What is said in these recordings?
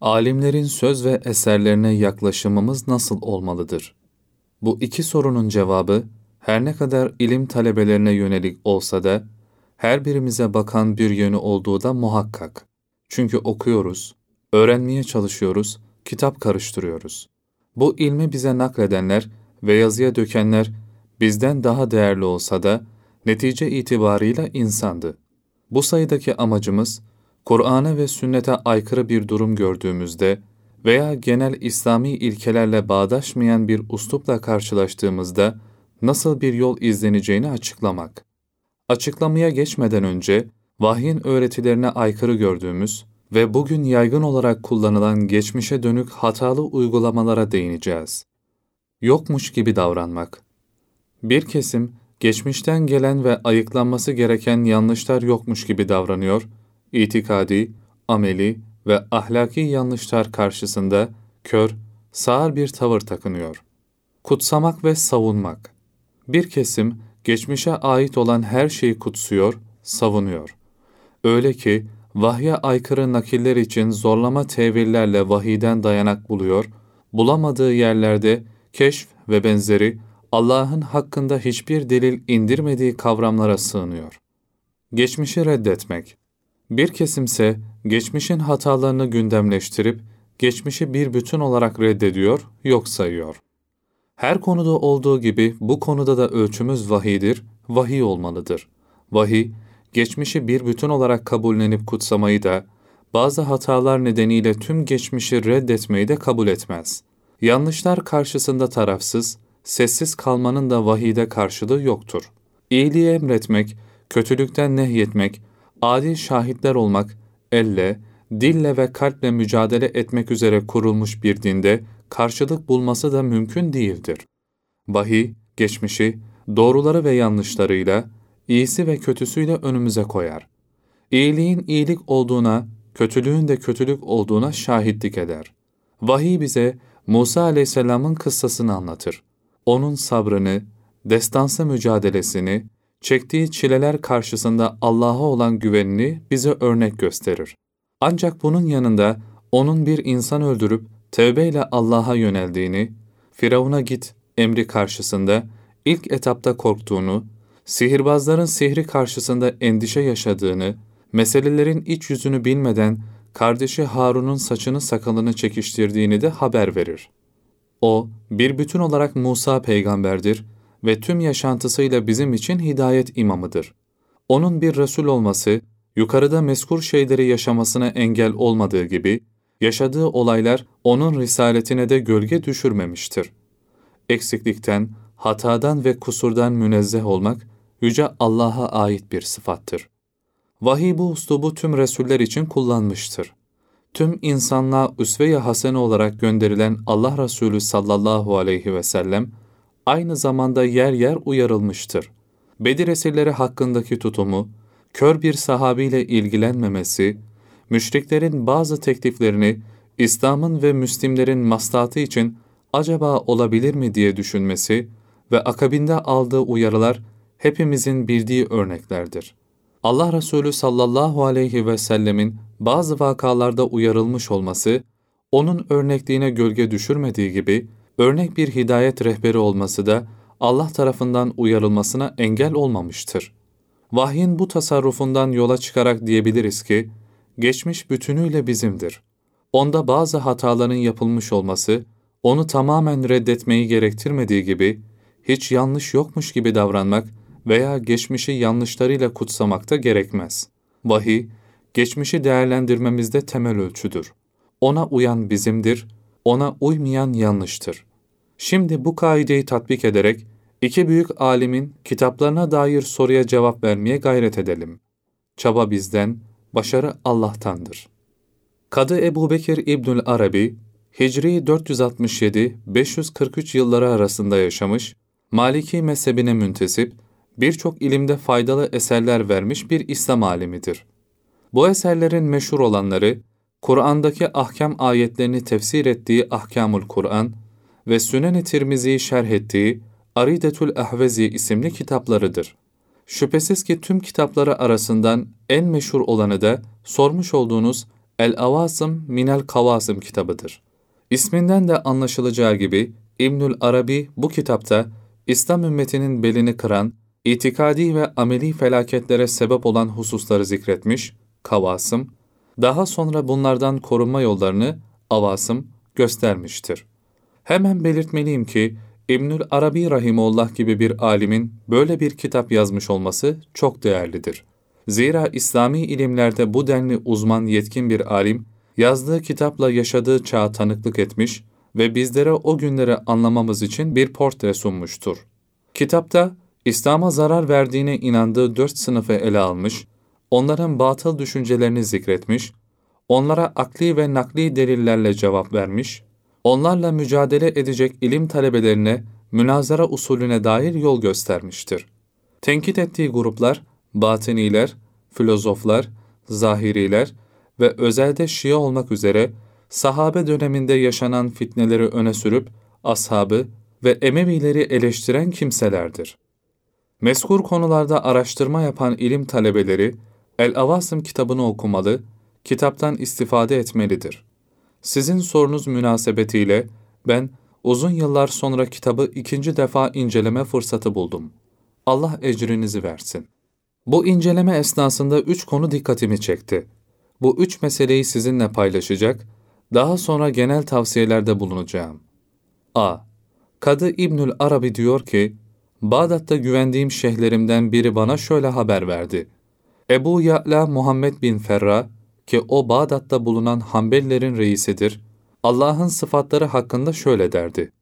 Alimlerin söz ve eserlerine yaklaşımımız nasıl olmalıdır? Bu iki sorunun cevabı, her ne kadar ilim talebelerine yönelik olsa da, her birimize bakan bir yönü olduğu da muhakkak. Çünkü okuyoruz, öğrenmeye çalışıyoruz, kitap karıştırıyoruz. Bu ilmi bize nakledenler ve yazıya dökenler bizden daha değerli olsa da, netice itibarıyla insandı. Bu sayıdaki amacımız, Kur'an'a ve sünnete aykırı bir durum gördüğümüzde veya genel İslami ilkelerle bağdaşmayan bir uslupla karşılaştığımızda nasıl bir yol izleneceğini açıklamak. Açıklamaya geçmeden önce vahyin öğretilerine aykırı gördüğümüz ve bugün yaygın olarak kullanılan geçmişe dönük hatalı uygulamalara değineceğiz. Yokmuş gibi davranmak. Bir kesim geçmişten gelen ve ayıklanması gereken yanlışlar yokmuş gibi davranıyor itikadi, ameli ve ahlaki yanlışlar karşısında kör, sağır bir tavır takınıyor. Kutsamak ve savunmak. Bir kesim geçmişe ait olan her şeyi kutsuyor, savunuyor. Öyle ki vahye aykırı nakiller için zorlama tevillerle vahiden dayanak buluyor, bulamadığı yerlerde keşf ve benzeri Allah'ın hakkında hiçbir delil indirmediği kavramlara sığınıyor. Geçmişi reddetmek bir kesimse geçmişin hatalarını gündemleştirip geçmişi bir bütün olarak reddediyor, yok sayıyor. Her konuda olduğu gibi bu konuda da ölçümüz vahidir, vahiy olmalıdır. Vahiy, geçmişi bir bütün olarak kabullenip kutsamayı da, bazı hatalar nedeniyle tüm geçmişi reddetmeyi de kabul etmez. Yanlışlar karşısında tarafsız, sessiz kalmanın da vahide karşılığı yoktur. İyiliği emretmek, kötülükten nehyetmek, adil şahitler olmak, elle, dille ve kalple mücadele etmek üzere kurulmuş bir dinde karşılık bulması da mümkün değildir. Vahiy, geçmişi, doğruları ve yanlışlarıyla, iyisi ve kötüsüyle önümüze koyar. İyiliğin iyilik olduğuna, kötülüğün de kötülük olduğuna şahitlik eder. Vahiy bize Musa aleyhisselamın kıssasını anlatır. Onun sabrını, destansı mücadelesini, çektiği çileler karşısında Allah'a olan güvenini bize örnek gösterir. Ancak bunun yanında onun bir insan öldürüp tevbeyle Allah'a yöneldiğini, Firavun'a git emri karşısında ilk etapta korktuğunu, sihirbazların sihri karşısında endişe yaşadığını, meselelerin iç yüzünü bilmeden kardeşi Harun'un saçını sakalını çekiştirdiğini de haber verir. O, bir bütün olarak Musa peygamberdir ve tüm yaşantısıyla bizim için hidayet imamıdır. Onun bir Resul olması, yukarıda meskur şeyleri yaşamasına engel olmadığı gibi, yaşadığı olaylar onun risaletine de gölge düşürmemiştir. Eksiklikten, hatadan ve kusurdan münezzeh olmak, Yüce Allah'a ait bir sıfattır. Vahiy bu uslubu tüm Resuller için kullanmıştır. Tüm insanlığa üsve-i hasene olarak gönderilen Allah Resulü sallallahu aleyhi ve sellem, aynı zamanda yer yer uyarılmıştır. Bedir esirleri hakkındaki tutumu, kör bir sahabiyle ilgilenmemesi, müşriklerin bazı tekliflerini İslam'ın ve Müslimlerin maslahatı için acaba olabilir mi diye düşünmesi ve akabinde aldığı uyarılar hepimizin bildiği örneklerdir. Allah Resulü sallallahu aleyhi ve sellemin bazı vakalarda uyarılmış olması, onun örnekliğine gölge düşürmediği gibi, örnek bir hidayet rehberi olması da Allah tarafından uyarılmasına engel olmamıştır. Vahyin bu tasarrufundan yola çıkarak diyebiliriz ki, geçmiş bütünüyle bizimdir. Onda bazı hataların yapılmış olması, onu tamamen reddetmeyi gerektirmediği gibi, hiç yanlış yokmuş gibi davranmak veya geçmişi yanlışlarıyla kutsamak da gerekmez. Vahiy, geçmişi değerlendirmemizde temel ölçüdür. Ona uyan bizimdir, ona uymayan yanlıştır. Şimdi bu kaideyi tatbik ederek iki büyük alimin kitaplarına dair soruya cevap vermeye gayret edelim. Çaba bizden, başarı Allah'tandır. Kadı Ebu Bekir İbnül Arabi, Hicri 467-543 yılları arasında yaşamış, Maliki mezhebine müntesip, birçok ilimde faydalı eserler vermiş bir İslam alimidir. Bu eserlerin meşhur olanları, Kur'an'daki ahkam ayetlerini tefsir ettiği Ahkamul Kur'an, ve Sünen-i Tirmizi'yi şerh ettiği Aridetül Ahvezi isimli kitaplarıdır. Şüphesiz ki tüm kitapları arasından en meşhur olanı da sormuş olduğunuz El-Avasım Minel Kavasım kitabıdır. İsminden de anlaşılacağı gibi İbnül Arabi bu kitapta İslam ümmetinin belini kıran, itikadi ve ameli felaketlere sebep olan hususları zikretmiş, kavasım, daha sonra bunlardan korunma yollarını, avasım, göstermiştir. Hemen belirtmeliyim ki, İbnül Arabi Rahimullah gibi bir alimin böyle bir kitap yazmış olması çok değerlidir. Zira İslami ilimlerde bu denli uzman yetkin bir alim, yazdığı kitapla yaşadığı çağa tanıklık etmiş ve bizlere o günleri anlamamız için bir portre sunmuştur. Kitapta, İslam'a zarar verdiğine inandığı dört sınıfı ele almış, onların batıl düşüncelerini zikretmiş, onlara akli ve nakli delillerle cevap vermiş, onlarla mücadele edecek ilim talebelerine münazara usulüne dair yol göstermiştir. Tenkit ettiği gruplar, batiniler, filozoflar, zahiriler ve özelde Şia olmak üzere sahabe döneminde yaşanan fitneleri öne sürüp ashabı ve Emevileri eleştiren kimselerdir. Meskur konularda araştırma yapan ilim talebeleri El-Avasım kitabını okumalı, kitaptan istifade etmelidir. Sizin sorunuz münasebetiyle ben uzun yıllar sonra kitabı ikinci defa inceleme fırsatı buldum. Allah ecrinizi versin. Bu inceleme esnasında üç konu dikkatimi çekti. Bu üç meseleyi sizinle paylaşacak, daha sonra genel tavsiyelerde bulunacağım. A. Kadı İbnül Arabi diyor ki, Bağdat'ta güvendiğim şeyhlerimden biri bana şöyle haber verdi. Ebu Ya'la Muhammed bin Ferra, ki o Bağdat'ta bulunan Hanbelilerin reisidir, Allah'ın sıfatları hakkında şöyle derdi.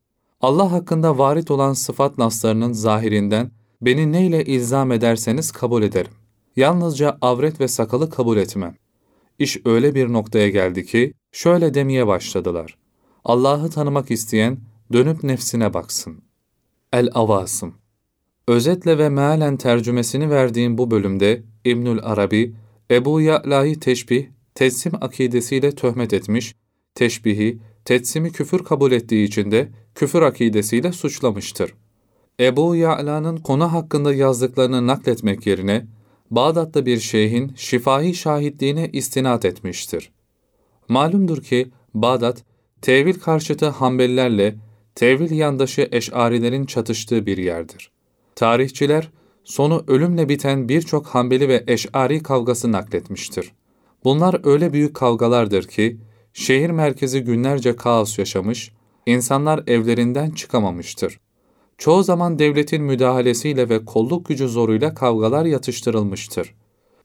Allah hakkında varit olan sıfat naslarının zahirinden beni neyle ilzam ederseniz kabul ederim. Yalnızca avret ve sakalı kabul etmem. İş öyle bir noktaya geldi ki şöyle demeye başladılar. Allah'ı tanımak isteyen dönüp nefsine baksın. El-Avasım Özetle ve mealen tercümesini verdiğim bu bölümde İbnül Arabi, Ebu Ya'la'yı teşbih, tetsim akidesiyle töhmet etmiş, teşbihi, tetsimi küfür kabul ettiği için de küfür akidesiyle suçlamıştır. Ebu Ya'la'nın konu hakkında yazdıklarını nakletmek yerine, Bağdat'ta bir şeyhin şifahi şahitliğine istinat etmiştir. Malumdur ki Bağdat, tevil karşıtı Hanbelilerle tevil yandaşı Eş'arilerin çatıştığı bir yerdir. Tarihçiler, sonu ölümle biten birçok Hanbeli ve Eş'ari kavgası nakletmiştir. Bunlar öyle büyük kavgalardır ki, şehir merkezi günlerce kaos yaşamış, insanlar evlerinden çıkamamıştır. Çoğu zaman devletin müdahalesiyle ve kolluk gücü zoruyla kavgalar yatıştırılmıştır.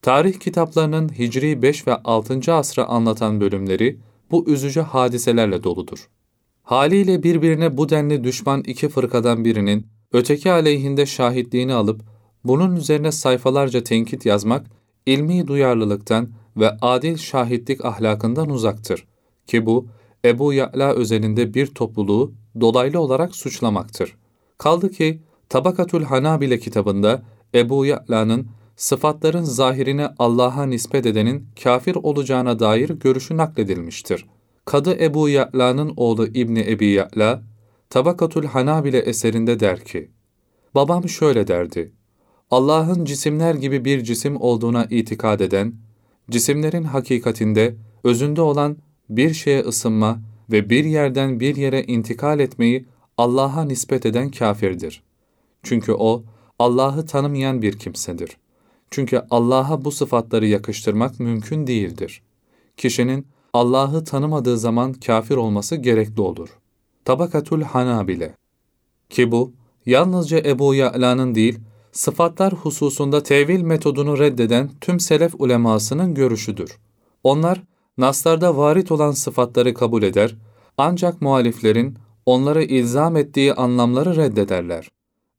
Tarih kitaplarının Hicri 5 ve 6. asrı anlatan bölümleri bu üzücü hadiselerle doludur. Haliyle birbirine bu denli düşman iki fırkadan birinin öteki aleyhinde şahitliğini alıp bunun üzerine sayfalarca tenkit yazmak ilmi duyarlılıktan ve adil şahitlik ahlakından uzaktır ki bu Ebu Ya'la özelinde bir topluluğu dolaylı olarak suçlamaktır. Kaldı ki Tabakatül Hanabile kitabında Ebu Ya'la'nın sıfatların zahirine Allah'a nispet edenin kafir olacağına dair görüşü nakledilmiştir. Kadı Ebu Ya'la'nın oğlu İbni Ebi Ya'la, Tabakatül Hanabile eserinde der ki, Babam şöyle derdi, Allah'ın cisimler gibi bir cisim olduğuna itikad eden, cisimlerin hakikatinde, özünde olan bir şeye ısınma ve bir yerden bir yere intikal etmeyi Allah'a nispet eden kafirdir. Çünkü o, Allah'ı tanımayan bir kimsedir. Çünkü Allah'a bu sıfatları yakıştırmak mümkün değildir. Kişinin Allah'ı tanımadığı zaman kafir olması gerekli olur. Tabakatul Hanabile Ki bu, yalnızca Ebu Ya'la'nın değil, sıfatlar hususunda tevil metodunu reddeden tüm selef ulemasının görüşüdür. Onlar, naslarda varit olan sıfatları kabul eder, ancak muhaliflerin onları ilzam ettiği anlamları reddederler.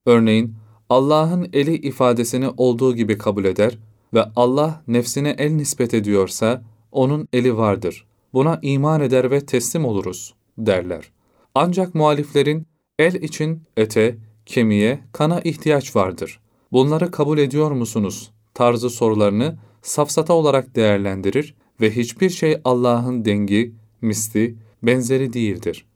Örneğin, Allah'ın eli ifadesini olduğu gibi kabul eder ve Allah nefsine el nispet ediyorsa, onun eli vardır. Buna iman eder ve teslim oluruz, derler. Ancak muhaliflerin el için ete, kemiğe, kana ihtiyaç vardır. Bunları kabul ediyor musunuz? tarzı sorularını safsata olarak değerlendirir ve hiçbir şey Allah'ın dengi, misli, benzeri değildir.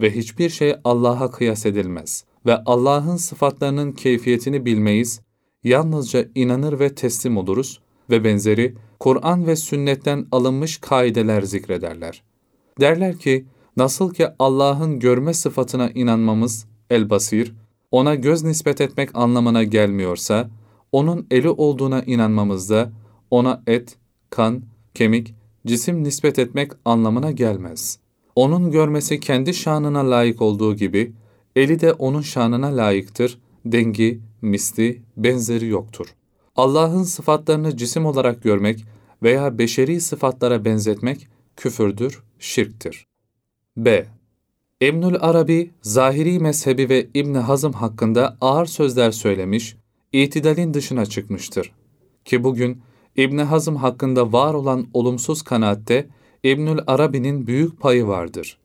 Ve hiçbir şey Allah'a kıyas edilmez. Ve Allah'ın sıfatlarının keyfiyetini bilmeyiz, yalnızca inanır ve teslim oluruz ve benzeri Kur'an ve sünnetten alınmış kaideler zikrederler. Derler ki, nasıl ki Allah'ın görme sıfatına inanmamız, el-basir, ona göz nispet etmek anlamına gelmiyorsa, onun eli olduğuna inanmamız da, ona et, kan, kemik, cisim nispet etmek anlamına gelmez. Onun görmesi kendi şanına layık olduğu gibi, eli de onun şanına layıktır, dengi, misli, benzeri yoktur. Allah'ın sıfatlarını cisim olarak görmek veya beşeri sıfatlara benzetmek küfürdür, şirktir. B. İbnül Arabi, Zahiri mezhebi ve İbn Hazım hakkında ağır sözler söylemiş, itidalin dışına çıkmıştır. Ki bugün İbn Hazım hakkında var olan olumsuz kanaatte İbnül Arabi'nin büyük payı vardır.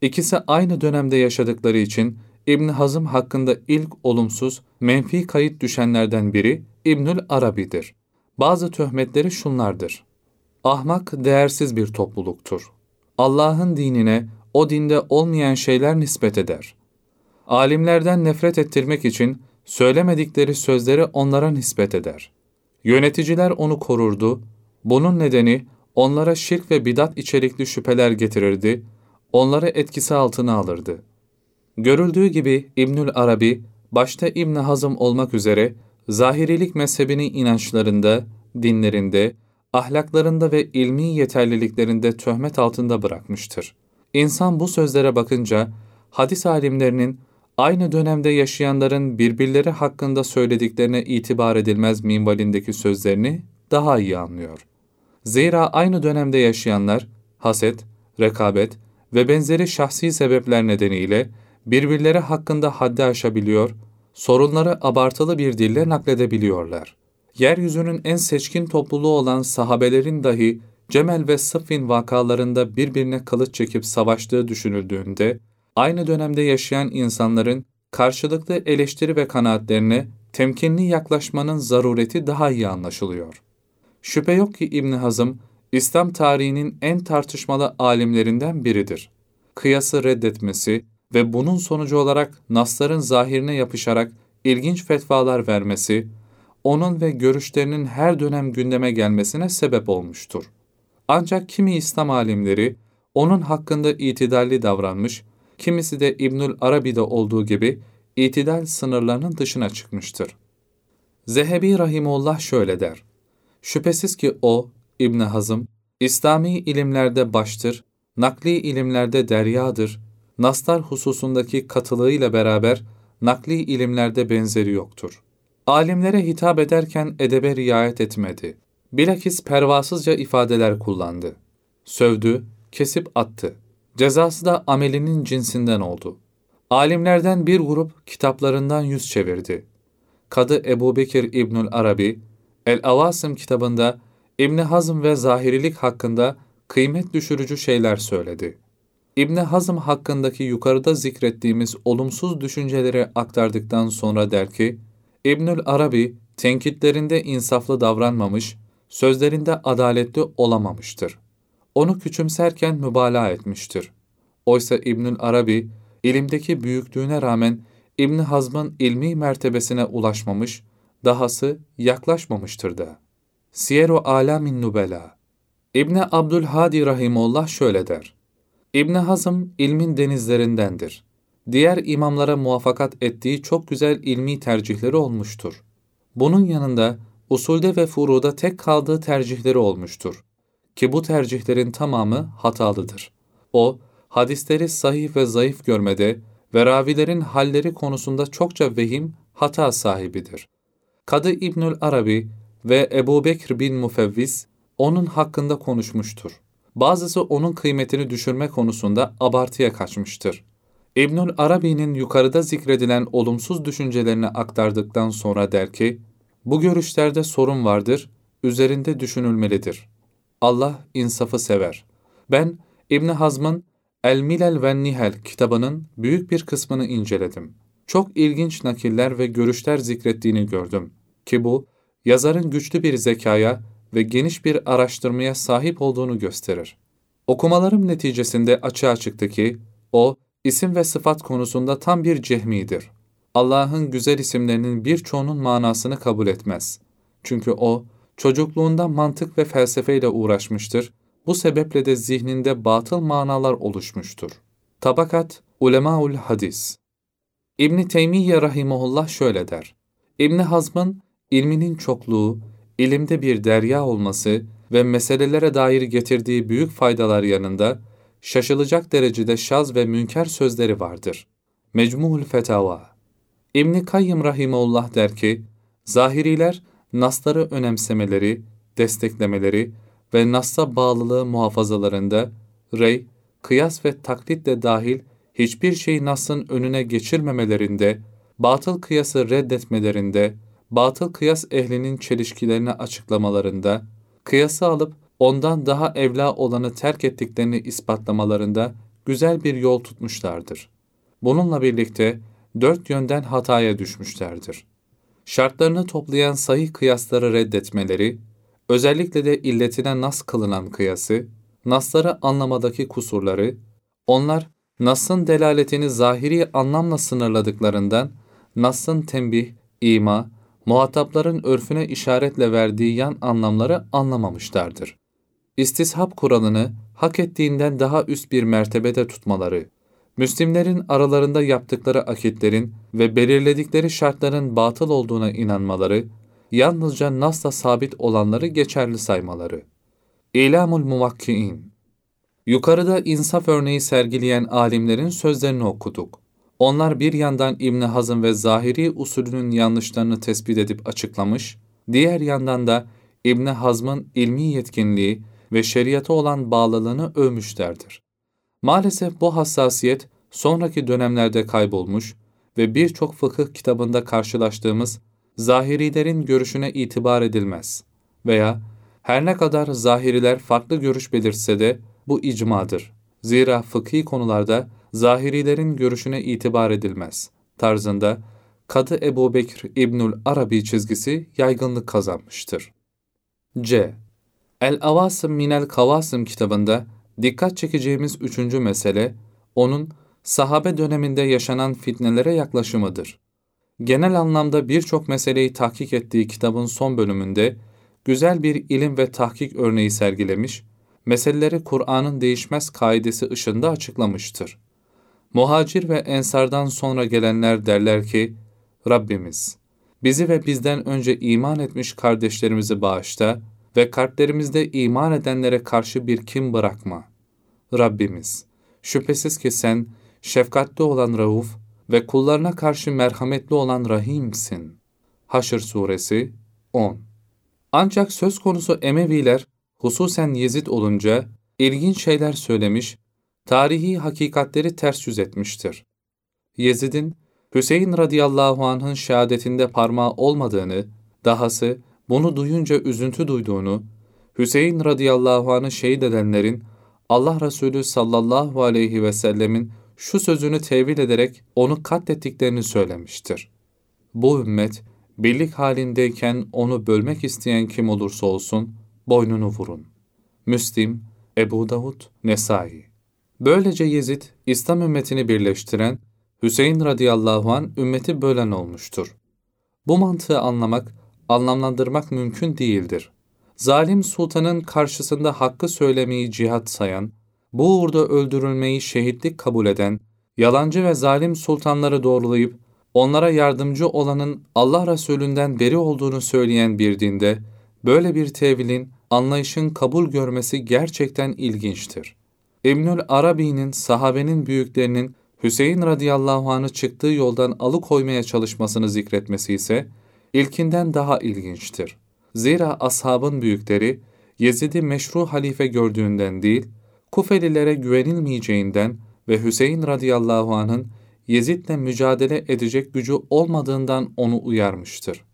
İkisi aynı dönemde yaşadıkları için İbn Hazım hakkında ilk olumsuz, menfi kayıt düşenlerden biri İbnül Arabi'dir. Bazı töhmetleri şunlardır. Ahmak değersiz bir topluluktur. Allah'ın dinine o dinde olmayan şeyler nispet eder. Alimlerden nefret ettirmek için söylemedikleri sözleri onlara nispet eder. Yöneticiler onu korurdu, bunun nedeni onlara şirk ve bidat içerikli şüpheler getirirdi, onları etkisi altına alırdı. Görüldüğü gibi İbnül Arabi, başta İbn Hazım olmak üzere zahirilik mezhebini inançlarında, dinlerinde, ahlaklarında ve ilmi yeterliliklerinde töhmet altında bırakmıştır. İnsan bu sözlere bakınca hadis alimlerinin aynı dönemde yaşayanların birbirleri hakkında söylediklerine itibar edilmez minvalindeki sözlerini daha iyi anlıyor. Zira aynı dönemde yaşayanlar haset, rekabet ve benzeri şahsi sebepler nedeniyle birbirleri hakkında haddi aşabiliyor, sorunları abartılı bir dille nakledebiliyorlar. Yeryüzünün en seçkin topluluğu olan sahabelerin dahi Cemel ve Sıffin vakalarında birbirine kılıç çekip savaştığı düşünüldüğünde, aynı dönemde yaşayan insanların karşılıklı eleştiri ve kanaatlerine temkinli yaklaşmanın zarureti daha iyi anlaşılıyor. Şüphe yok ki İbn Hazım, İslam tarihinin en tartışmalı alimlerinden biridir. Kıyası reddetmesi ve bunun sonucu olarak nasların zahirine yapışarak ilginç fetvalar vermesi, onun ve görüşlerinin her dönem gündeme gelmesine sebep olmuştur. Ancak kimi İslam alimleri onun hakkında itidalli davranmış, kimisi de İbnül Arabi'de olduğu gibi itidal sınırlarının dışına çıkmıştır. Zehebi Rahimullah şöyle der. Şüphesiz ki o, İbn Hazım, İslami ilimlerde baştır, nakli ilimlerde deryadır, naslar hususundaki katılığıyla beraber nakli ilimlerde benzeri yoktur. Alimlere hitap ederken edebe riayet etmedi. Bilakis pervasızca ifadeler kullandı. Sövdü, kesip attı. Cezası da amelinin cinsinden oldu. Alimlerden bir grup kitaplarından yüz çevirdi. Kadı Ebu Bekir İbnül Arabi, El-Avasım kitabında İbn Hazm ve zahirilik hakkında kıymet düşürücü şeyler söyledi. İbn Hazm hakkındaki yukarıda zikrettiğimiz olumsuz düşünceleri aktardıktan sonra der ki, İbnül Arabi tenkitlerinde insaflı davranmamış, sözlerinde adaletli olamamıştır. Onu küçümserken mübalağa etmiştir. Oysa İbnül Arabi, ilimdeki büyüklüğüne rağmen İbn Hazm'ın ilmi mertebesine ulaşmamış, dahası yaklaşmamıştır da. Siyer-u Alamin Nubela İbn Abdülhadi Rahimullah şöyle der. İbn Hazm ilmin denizlerindendir. Diğer imamlara muvaffakat ettiği çok güzel ilmi tercihleri olmuştur. Bunun yanında usulde ve furuda tek kaldığı tercihleri olmuştur. Ki bu tercihlerin tamamı hatalıdır. O, hadisleri sahih ve zayıf görmede ve ravilerin halleri konusunda çokça vehim, hata sahibidir. Kadı İbnül Arabi ve Ebu Bekr bin Mufevviz onun hakkında konuşmuştur. Bazısı onun kıymetini düşürme konusunda abartıya kaçmıştır. İbnül Arabi'nin yukarıda zikredilen olumsuz düşüncelerini aktardıktan sonra der ki, bu görüşlerde sorun vardır, üzerinde düşünülmelidir. Allah insafı sever. Ben İbn Hazm'ın El Milal ve Nihal kitabının büyük bir kısmını inceledim. Çok ilginç nakiller ve görüşler zikrettiğini gördüm ki bu yazarın güçlü bir zekaya ve geniş bir araştırmaya sahip olduğunu gösterir. Okumalarım neticesinde açığa çıktı ki o isim ve sıfat konusunda tam bir cehmidir. Allah'ın güzel isimlerinin birçoğunun manasını kabul etmez. Çünkü o çocukluğunda mantık ve felsefeyle uğraşmıştır. Bu sebeple de zihninde batıl manalar oluşmuştur. Tabakat Ulemaul Hadis İbn Teymiyye rahimehullah şöyle der. İbn Hazm'ın ilminin çokluğu, ilimde bir derya olması ve meselelere dair getirdiği büyük faydalar yanında şaşılacak derecede şaz ve münker sözleri vardır. Mecmuhul Fetava İbn Kayyım rahimehullah der ki, zahiriler nasları önemsemeleri, desteklemeleri ve nasla bağlılığı muhafazalarında rey, kıyas ve taklit de dahil hiçbir şeyi nasın önüne geçirmemelerinde, batıl kıyası reddetmelerinde, batıl kıyas ehlinin çelişkilerini açıklamalarında, kıyası alıp ondan daha evla olanı terk ettiklerini ispatlamalarında güzel bir yol tutmuşlardır. Bununla birlikte dört yönden hataya düşmüşlerdir. Şartlarını toplayan sahih kıyasları reddetmeleri, özellikle de illetine nas kılınan kıyası, nasları anlamadaki kusurları, onlar Nas'ın delaletini zahiri anlamla sınırladıklarından, Nas'ın tembih, ima, muhatapların örfüne işaretle verdiği yan anlamları anlamamışlardır. İstishab kuralını hak ettiğinden daha üst bir mertebede tutmaları, Müslimlerin aralarında yaptıkları akitlerin ve belirledikleri şartların batıl olduğuna inanmaları, yalnızca Nas'la sabit olanları geçerli saymaları. İlamul Muvakki'in Yukarıda insaf örneği sergileyen alimlerin sözlerini okuduk. Onlar bir yandan İbn Hazm ve zahiri usulünün yanlışlarını tespit edip açıklamış, diğer yandan da İbn Hazm'ın ilmi yetkinliği ve şeriata olan bağlılığını övmüşlerdir. Maalesef bu hassasiyet sonraki dönemlerde kaybolmuş ve birçok fıkıh kitabında karşılaştığımız zahirilerin görüşüne itibar edilmez veya her ne kadar zahiriler farklı görüş belirtse de bu icmadır. Zira fıkhi konularda zahirilerin görüşüne itibar edilmez. Tarzında Kadı Ebu Bekir İbnül Arabi çizgisi yaygınlık kazanmıştır. C. El-Avasım Minel Kavasım kitabında dikkat çekeceğimiz üçüncü mesele, onun sahabe döneminde yaşanan fitnelere yaklaşımıdır. Genel anlamda birçok meseleyi tahkik ettiği kitabın son bölümünde güzel bir ilim ve tahkik örneği sergilemiş meseleleri Kur'an'ın değişmez kaidesi ışığında açıklamıştır. Muhacir ve ensardan sonra gelenler derler ki, Rabbimiz, bizi ve bizden önce iman etmiş kardeşlerimizi bağışla ve kalplerimizde iman edenlere karşı bir kim bırakma. Rabbimiz, şüphesiz ki sen şefkatli olan Rauf ve kullarına karşı merhametli olan Rahim'sin. Haşr Suresi 10 Ancak söz konusu Emeviler hususen Yezid olunca ilginç şeyler söylemiş, tarihi hakikatleri ters yüz etmiştir. Yezid'in Hüseyin radıyallahu anh'ın şehadetinde parmağı olmadığını, dahası bunu duyunca üzüntü duyduğunu, Hüseyin radıyallahu anh'ı şehit edenlerin Allah Resulü sallallahu aleyhi ve sellemin şu sözünü tevil ederek onu katlettiklerini söylemiştir. Bu ümmet birlik halindeyken onu bölmek isteyen kim olursa olsun, boynunu vurun. Müslim, Ebu Davud, Nesai. Böylece Yezid, İslam ümmetini birleştiren, Hüseyin radıyallahu an ümmeti bölen olmuştur. Bu mantığı anlamak, anlamlandırmak mümkün değildir. Zalim sultanın karşısında hakkı söylemeyi cihat sayan, bu uğurda öldürülmeyi şehitlik kabul eden, yalancı ve zalim sultanları doğrulayıp, onlara yardımcı olanın Allah Resulünden beri olduğunu söyleyen bir dinde, Böyle bir tevilin, anlayışın kabul görmesi gerçekten ilginçtir. İbnül Arabi'nin sahabenin büyüklerinin Hüseyin radıyallahu anh'ı çıktığı yoldan alıkoymaya çalışmasını zikretmesi ise ilkinden daha ilginçtir. Zira ashabın büyükleri Yezid'i meşru halife gördüğünden değil, Kufelilere güvenilmeyeceğinden ve Hüseyin radıyallahu anh'ın Yezid'le mücadele edecek gücü olmadığından onu uyarmıştır.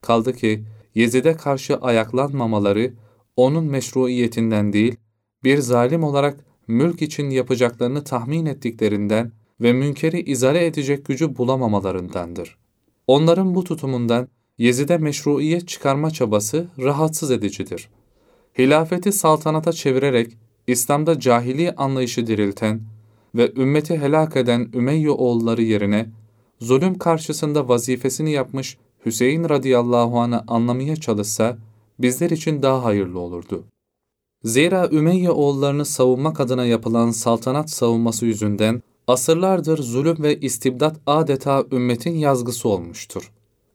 Kaldı ki Yezid'e karşı ayaklanmamaları onun meşruiyetinden değil, bir zalim olarak mülk için yapacaklarını tahmin ettiklerinden ve münkeri izale edecek gücü bulamamalarındandır. Onların bu tutumundan Yezid'e meşruiyet çıkarma çabası rahatsız edicidir. Hilafeti saltanata çevirerek İslam'da cahili anlayışı dirilten ve ümmeti helak eden Ümeyye oğulları yerine zulüm karşısında vazifesini yapmış Hüseyin radıyallahu anh'ı anlamaya çalışsa bizler için daha hayırlı olurdu. Zira Ümeyye oğullarını savunmak adına yapılan saltanat savunması yüzünden asırlardır zulüm ve istibdat adeta ümmetin yazgısı olmuştur.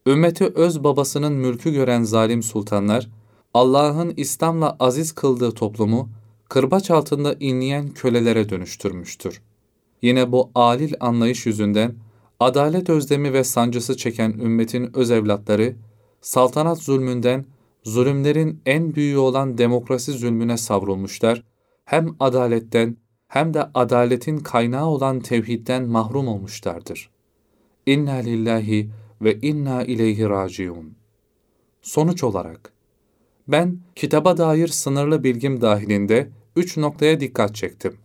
Ümmeti öz babasının mülkü gören zalim sultanlar, Allah'ın İslam'la aziz kıldığı toplumu kırbaç altında inleyen kölelere dönüştürmüştür. Yine bu alil anlayış yüzünden adalet özlemi ve sancısı çeken ümmetin öz evlatları, saltanat zulmünden, zulümlerin en büyüğü olan demokrasi zulmüne savrulmuşlar, hem adaletten hem de adaletin kaynağı olan tevhidden mahrum olmuşlardır. İnna lillahi ve inna ileyhi raciun. Sonuç olarak, ben kitaba dair sınırlı bilgim dahilinde üç noktaya dikkat çektim.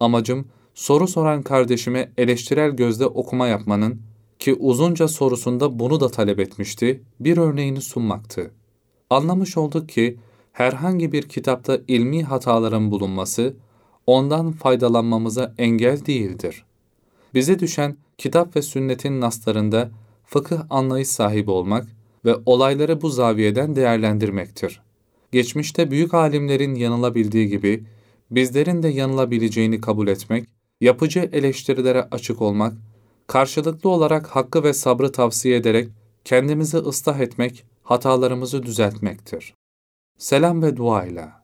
Amacım, soru soran kardeşime eleştirel gözle okuma yapmanın, ki uzunca sorusunda bunu da talep etmişti, bir örneğini sunmaktı. Anlamış olduk ki, herhangi bir kitapta ilmi hataların bulunması, ondan faydalanmamıza engel değildir. Bize düşen kitap ve sünnetin naslarında fıkıh anlayış sahibi olmak ve olayları bu zaviyeden değerlendirmektir. Geçmişte büyük alimlerin yanılabildiği gibi bizlerin de yanılabileceğini kabul etmek, yapıcı eleştirilere açık olmak, karşılıklı olarak hakkı ve sabrı tavsiye ederek kendimizi ıslah etmek, hatalarımızı düzeltmektir. Selam ve dua ile.